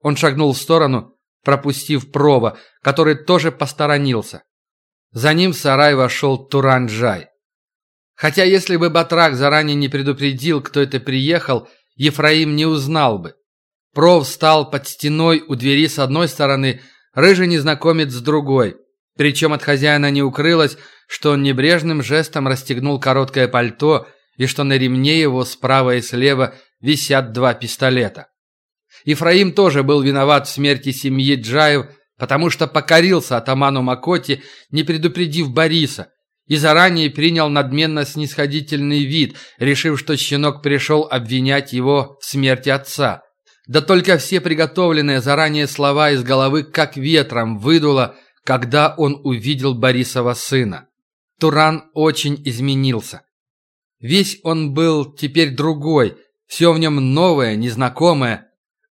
Он шагнул в сторону, пропустив Прова, который тоже посторонился. За ним в сарай вошел Туранджай. Хотя если бы Батрак заранее не предупредил, кто это приехал, Ефраим не узнал бы. Пров встал под стеной у двери с одной стороны, рыжий незнакомец с другой. Причем от хозяина не укрылось, что он небрежным жестом расстегнул короткое пальто и что на ремне его справа и слева висят два пистолета. Ифраим тоже был виноват в смерти семьи Джаев, потому что покорился атаману Макоти, не предупредив Бориса, и заранее принял надменно снисходительный вид, решив, что щенок пришел обвинять его в смерти отца. Да только все приготовленные заранее слова из головы как ветром выдуло, когда он увидел Борисова сына. Туран очень изменился. Весь он был теперь другой, все в нем новое, незнакомое.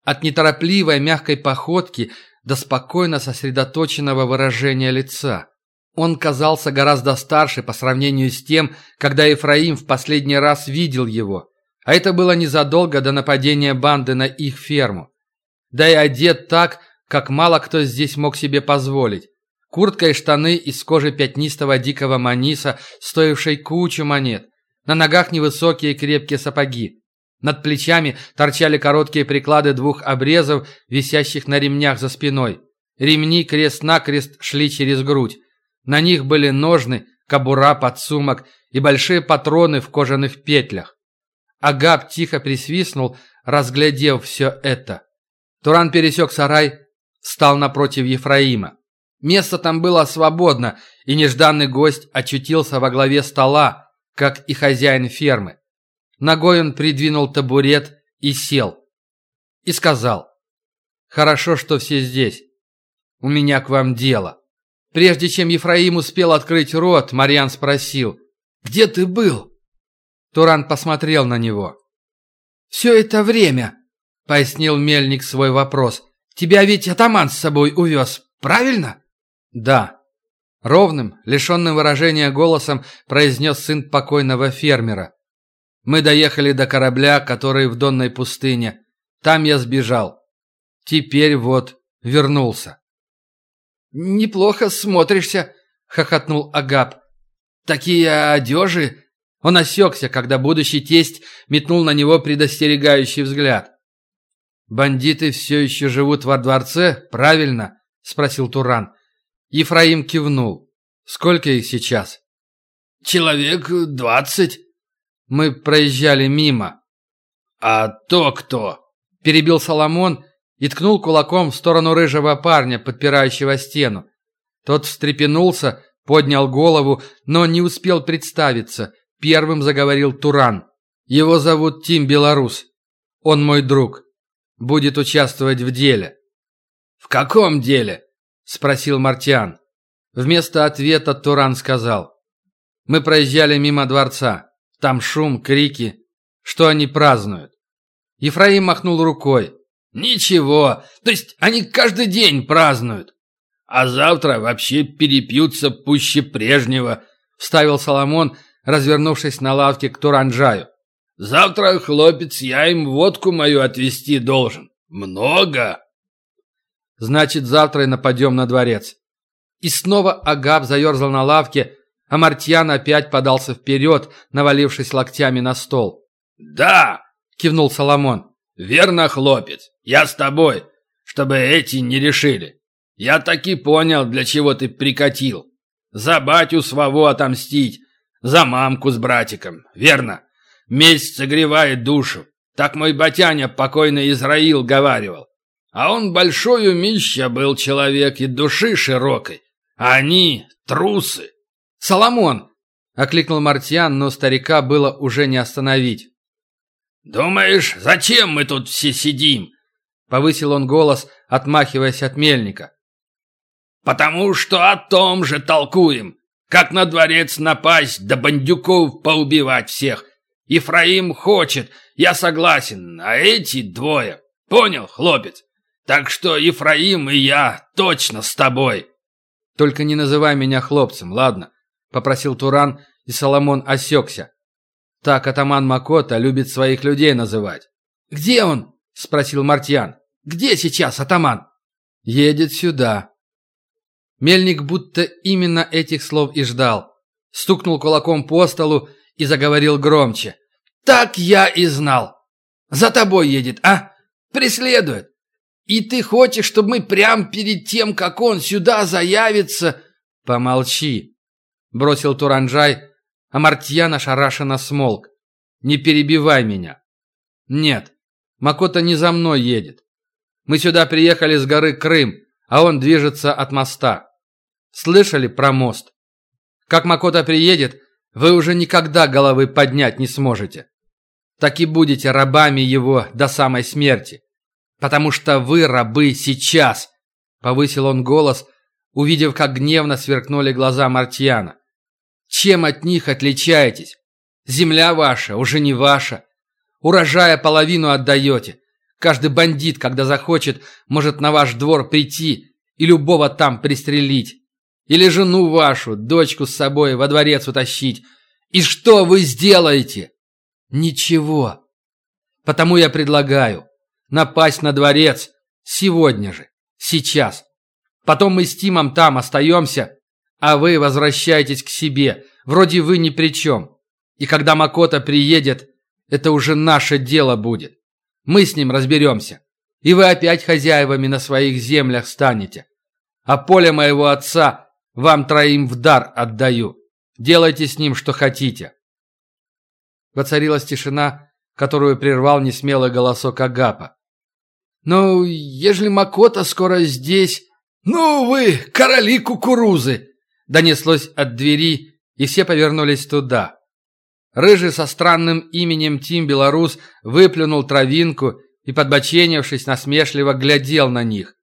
От неторопливой мягкой походки до спокойно сосредоточенного выражения лица. Он казался гораздо старше по сравнению с тем, когда Ефраим в последний раз видел его. А это было незадолго до нападения банды на их ферму. Да и одет так, как мало кто здесь мог себе позволить. Куртка и штаны из кожи пятнистого дикого маниса, стоившей кучу монет. На ногах невысокие крепкие сапоги. Над плечами торчали короткие приклады двух обрезов, висящих на ремнях за спиной. Ремни крест-накрест шли через грудь. На них были ножны, кобура, подсумок и большие патроны в кожаных петлях. Агап тихо присвистнул, разглядев все это. Туран пересек сарай, встал напротив Ефраима. Место там было свободно, и нежданный гость очутился во главе стола, как и хозяин фермы. Ногой он придвинул табурет и сел. И сказал, «Хорошо, что все здесь. У меня к вам дело». Прежде чем Ефраим успел открыть рот, Марьян спросил, «Где ты был?» Туран посмотрел на него. «Все это время», — пояснил Мельник свой вопрос, «тебя ведь атаман с собой увез, правильно?» «Да». Ровным, лишенным выражения голосом произнес сын покойного фермера. «Мы доехали до корабля, который в Донной пустыне. Там я сбежал. Теперь вот вернулся». «Неплохо смотришься», — хохотнул Агап. «Такие одежи...» Он осекся, когда будущий тесть метнул на него предостерегающий взгляд. «Бандиты все еще живут во дворце, правильно?» — спросил Туран. Ефраим кивнул. «Сколько их сейчас?» «Человек двадцать». Мы проезжали мимо. «А то кто?» – перебил Соломон и ткнул кулаком в сторону рыжего парня, подпирающего стену. Тот встрепенулся, поднял голову, но не успел представиться. Первым заговорил Туран. «Его зовут Тим Белорус. Он мой друг. Будет участвовать в деле». «В каком деле?» – спросил Мартиан. Вместо ответа Туран сказал. «Мы проезжали мимо дворца. Там шум, крики. Что они празднуют?» Ефраим махнул рукой. Ничего, то есть они каждый день празднуют. А завтра вообще перепьются пуще прежнего, вставил Соломон, развернувшись на лавке к Туранджаю. Завтра, хлопец, я им водку мою отвезти должен. Много. Значит, завтра и нападем на дворец. И снова Агаб заерзал на лавке, а Мартьян опять подался вперед, навалившись локтями на стол. «Да!» — кивнул Соломон. «Верно, хлопец, я с тобой, чтобы эти не решили. Я таки понял, для чего ты прикатил. За батю своего отомстить, за мамку с братиком, верно? Месть согревает душу. Так мой батяня, покойный Израил, говаривал. А он большой умища был человек и души широкой. А они трусы. «Соломон!» — окликнул Мартьян, но старика было уже не остановить. «Думаешь, зачем мы тут все сидим?» Повысил он голос, отмахиваясь от мельника. «Потому что о том же толкуем. Как на дворец напасть, да бандюков поубивать всех. Ефраим хочет, я согласен, а эти двое. Понял, хлопец? Так что Ефраим и я точно с тобой». «Только не называй меня хлопцем, ладно?» — попросил Туран, и Соломон осекся. Так атаман Макота любит своих людей называть. «Где он?» – спросил Мартьян. Где сейчас атаман?» «Едет сюда». Мельник будто именно этих слов и ждал. Стукнул кулаком по столу и заговорил громче. «Так я и знал. За тобой едет, а? Преследует. И ты хочешь, чтобы мы прямо перед тем, как он сюда заявится...» «Помолчи», — бросил Туранджай, а Мартьян ошарашенно смолк. «Не перебивай меня». «Нет, Макота не за мной едет. Мы сюда приехали с горы Крым, а он движется от моста. Слышали про мост? Как Макота приедет, вы уже никогда головы поднять не сможете. Так и будете рабами его до самой смерти. Потому что вы рабы сейчас!» Повысил он голос, увидев, как гневно сверкнули глаза Мартьяна. «Чем от них отличаетесь? Земля ваша уже не ваша. Урожая половину отдаете. Каждый бандит, когда захочет, может на ваш двор прийти и любого там пристрелить. Или жену вашу, дочку с собой во дворец утащить. И что вы сделаете? Ничего. Потому я предлагаю напасть на дворец сегодня же, сейчас. Потом мы с Тимом там остаемся, а вы возвращаетесь к себе. Вроде вы ни при чем. И когда Макота приедет, это уже наше дело будет. Мы с ним разберемся. И вы опять хозяевами на своих землях станете. А поле моего отца вам троим в дар отдаю. Делайте с ним, что хотите. Воцарилась тишина, которую прервал несмелый голосок Агапа. «Ну, ежели Макота скоро здесь...» «Ну вы, короли кукурузы!» Донеслось от двери, и все повернулись туда. Рыжий со странным именем Тим Белорус выплюнул травинку и, подбоченившись, насмешливо глядел на них.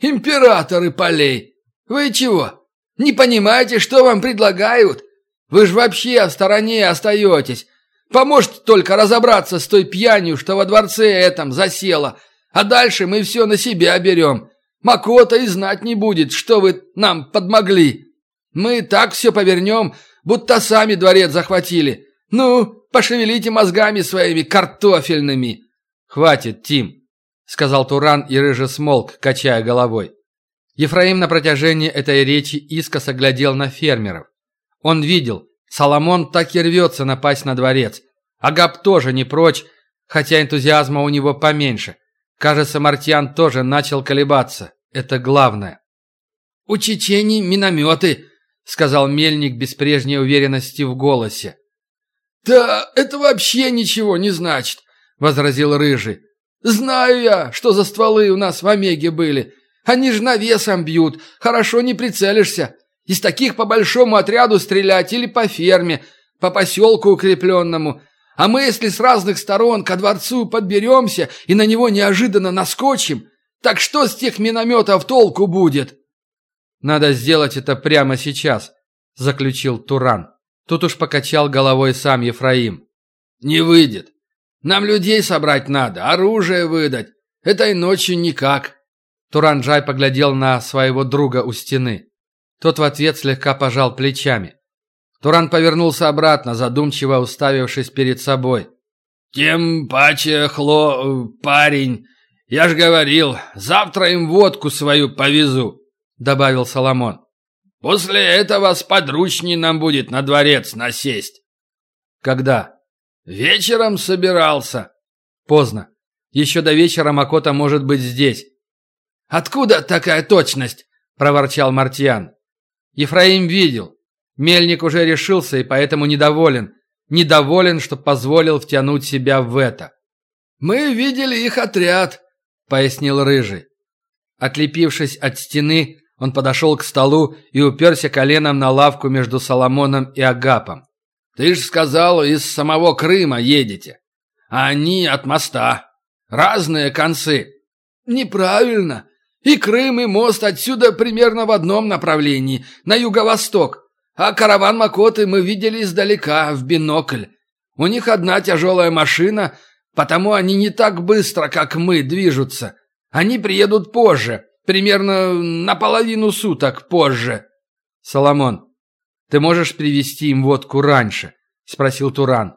«Императоры полей! Вы чего, не понимаете, что вам предлагают? Вы ж вообще в стороне остаетесь. Поможет только разобраться с той пьянью, что во дворце этом засела, а дальше мы все на себя берем. Макота и знать не будет, что вы нам подмогли. Мы так все повернем, будто сами дворец захватили. Ну, пошевелите мозгами своими картофельными. Хватит, Тим, сказал Туран и рыже смолк, качая головой. Ефраим на протяжении этой речи искоса глядел на фермеров. Он видел, Соломон так и рвется напасть на дворец. Агап тоже не прочь, хотя энтузиазма у него поменьше. Кажется, Мартьян тоже начал колебаться. Это главное. «У чечени минометы», — сказал Мельник без прежней уверенности в голосе. «Да это вообще ничего не значит», — возразил Рыжий. «Знаю я, что за стволы у нас в Омеге были. Они же навесом бьют, хорошо не прицелишься. Из таких по большому отряду стрелять или по ферме, по поселку укрепленному. А мы, если с разных сторон ко дворцу подберемся и на него неожиданно наскочим, так что с тех минометов толку будет?» «Надо сделать это прямо сейчас», — заключил Туран. Тут уж покачал головой сам Ефраим. «Не выйдет. Нам людей собрать надо, оружие выдать. Этой ночью никак». Туранджай поглядел на своего друга у стены. Тот в ответ слегка пожал плечами. Туран повернулся обратно, задумчиво уставившись перед собой. «Тем паче, Хло, парень, я ж говорил, завтра им водку свою повезу», — добавил Соломон. «После этого сподручней нам будет на дворец насесть». «Когда?» «Вечером собирался». «Поздно. Еще до вечера Макота может быть здесь». «Откуда такая точность?» — проворчал Мартьян. Ефраим видел. Мельник уже решился и поэтому недоволен. Недоволен, что позволил втянуть себя в это. «Мы видели их отряд», — пояснил Рыжий. Отлепившись от стены, он подошел к столу и уперся коленом на лавку между Соломоном и Агапом. «Ты ж сказал, из самого Крыма едете. А они от моста. Разные концы». «Неправильно. И Крым, и мост отсюда примерно в одном направлении, на юго-восток. А караван Макоты мы видели издалека, в бинокль. У них одна тяжелая машина, потому они не так быстро, как мы, движутся. Они приедут позже, примерно на половину суток позже. Соломон, ты можешь привезти им водку раньше? Спросил Туран.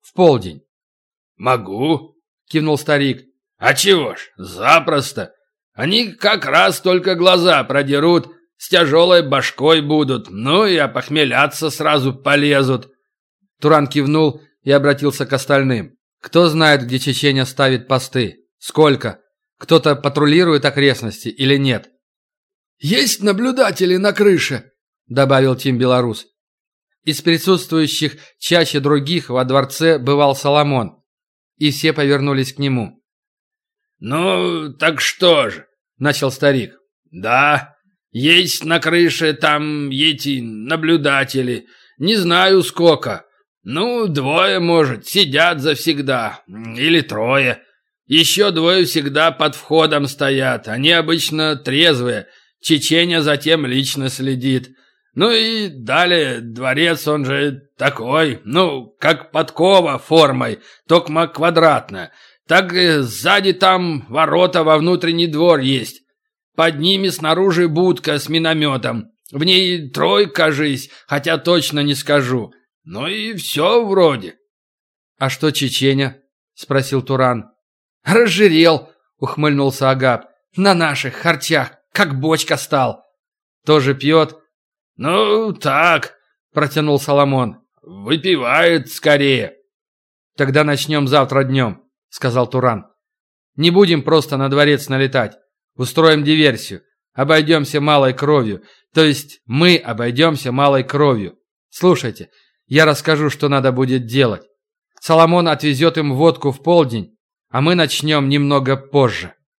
В полдень. Могу, кивнул старик. А чего ж, запросто. Они как раз только глаза продерут, с тяжелой башкой будут, ну и опохмеляться сразу полезут. Туран кивнул и обратился к остальным. Кто знает, где Чеченя ставит посты? Сколько? Кто-то патрулирует окрестности или нет? «Есть наблюдатели на крыше», — добавил Тим Белорус. Из присутствующих чаще других во дворце бывал Соломон, и все повернулись к нему. «Ну, так что же?» — начал старик. «Да, есть на крыше там эти наблюдатели. Не знаю сколько. Ну, двое, может, сидят завсегда. Или трое. Еще двое всегда под входом стоят. Они обычно трезвые. Чеченя затем лично следит. Ну и далее дворец, он же такой, ну, как подкова формой, токма квадратная. Так сзади там ворота во внутренний двор есть. Под ними снаружи будка с минометом. В ней трой, кажись, хотя точно не скажу. Ну и все вроде. «А что Чеченя?» — спросил Туран. «Разжирел», — ухмыльнулся Агап. «На наших харчах, как бочка стал». «Тоже пьет?» «Ну, так», — протянул Соломон. «Выпивает скорее». «Тогда начнем завтра днем», — сказал Туран. «Не будем просто на дворец налетать. Устроим диверсию. Обойдемся малой кровью. То есть мы обойдемся малой кровью. Слушайте, я расскажу, что надо будет делать. Соломон отвезет им водку в полдень, а мы начнем немного позже.